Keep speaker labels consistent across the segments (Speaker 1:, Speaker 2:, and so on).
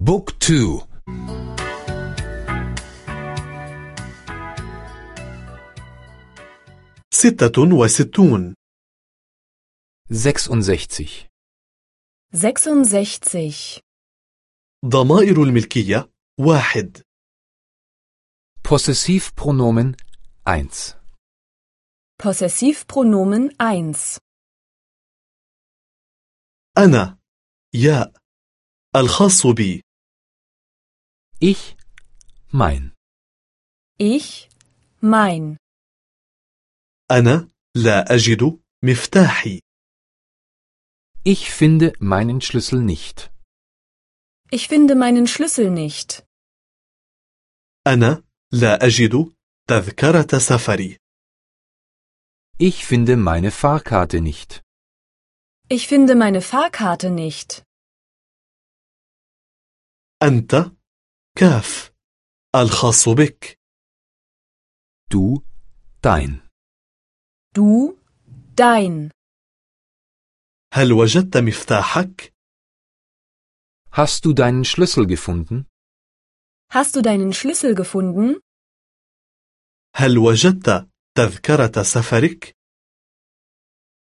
Speaker 1: بوك تو.
Speaker 2: ستة وستون.
Speaker 1: 66
Speaker 3: 66.
Speaker 2: ضمائر الملكية واحد.
Speaker 1: Possessivpronomen 1
Speaker 3: Possessivpronomen 1.
Speaker 2: أنا. ياء. الخاص بي.
Speaker 1: Ich, mein.
Speaker 3: Ich, mein.
Speaker 2: أنا لا أجد مفتاحي
Speaker 1: Ich finde meinen Schlüssel nicht.
Speaker 3: Ich finde meinen Schlüssel nicht.
Speaker 2: أنا لا أجد تذكرة سفري
Speaker 1: Ich finde meine Fahrkarte nicht.
Speaker 3: Ich finde meine Fahrkarte nicht.
Speaker 2: أنت كاف الخاص بك
Speaker 1: Du, dein.
Speaker 3: Du, dein.
Speaker 2: هل وجدت مفتاحك؟
Speaker 1: Hast du deinen Schlüssel gefunden?
Speaker 3: Hast du deinen Schlüssel gefunden?
Speaker 2: هل وجدت تذكرة سفرك؟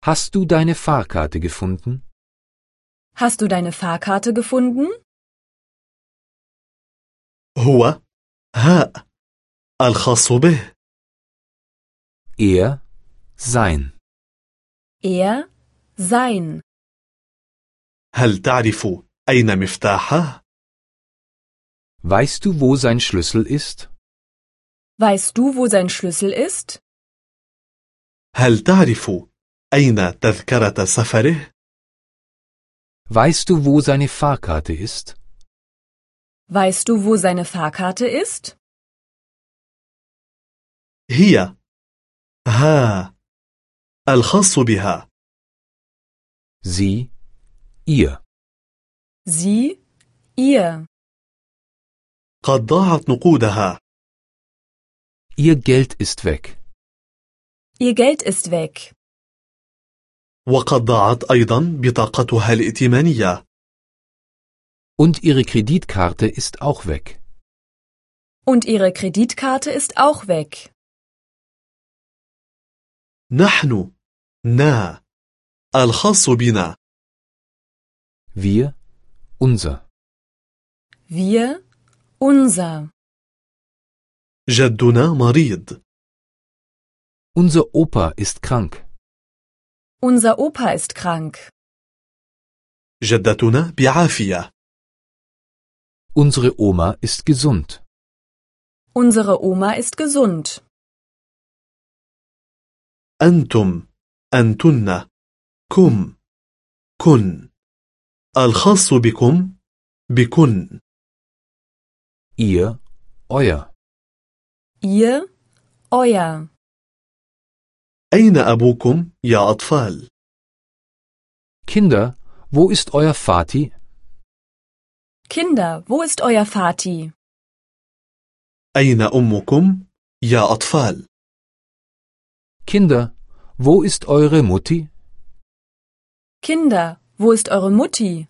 Speaker 1: Hast du deine Fahrkarte gefunden?
Speaker 3: Hast du deine Fahrkarte gefunden?
Speaker 2: هو هاء الخاص به
Speaker 1: Er, sein.
Speaker 3: Er, sein.
Speaker 2: هل تعرف أين مفتاحه؟
Speaker 1: Weißt du, wo sein Schlüssel ist?
Speaker 3: Weißt du, wo sein Schlüssel ist?
Speaker 2: هل تعرف أين تذكرة سفره؟
Speaker 1: Weißt du, wo seine Fahrkarte ist?
Speaker 3: Weißt du, wo seine Fahrkarte ist?
Speaker 2: هي ها الخاص بها
Speaker 1: Sie, ihr.
Speaker 3: Sie, ihr.
Speaker 2: قد ضاعت نقودها
Speaker 1: Ihr Geld ist weg.
Speaker 3: Ihr Geld ist weg.
Speaker 2: وقد ضاعت أيضا بطاقتها الائتمانية
Speaker 1: Und ihre Kreditkarte ist auch weg.
Speaker 3: Und ihre Kreditkarte ist auch weg.
Speaker 2: نحن نا الخاص بنا
Speaker 1: Wir, unser.
Speaker 3: Wir, unser.
Speaker 2: جدنا مريض
Speaker 1: Unser Opa ist krank.
Speaker 3: Unser Opa ist krank.
Speaker 2: جدتنا بعافية
Speaker 1: Unsere Oma ist gesund.
Speaker 3: Unsere Oma ist gesund.
Speaker 2: أنتم أنتن كم كن الخاص بكم بكن
Speaker 1: Ihr, euer.
Speaker 3: Ihr, euer.
Speaker 2: أين أبوكم يا أطفال؟
Speaker 1: Kinder, wo ist euer Vati?
Speaker 3: Kinder, wo ist euer Vati?
Speaker 2: أين أمكم يا أطفال؟
Speaker 1: Kinder, wo ist eure Mutti?
Speaker 3: Kinder, wo ist eure Mutti?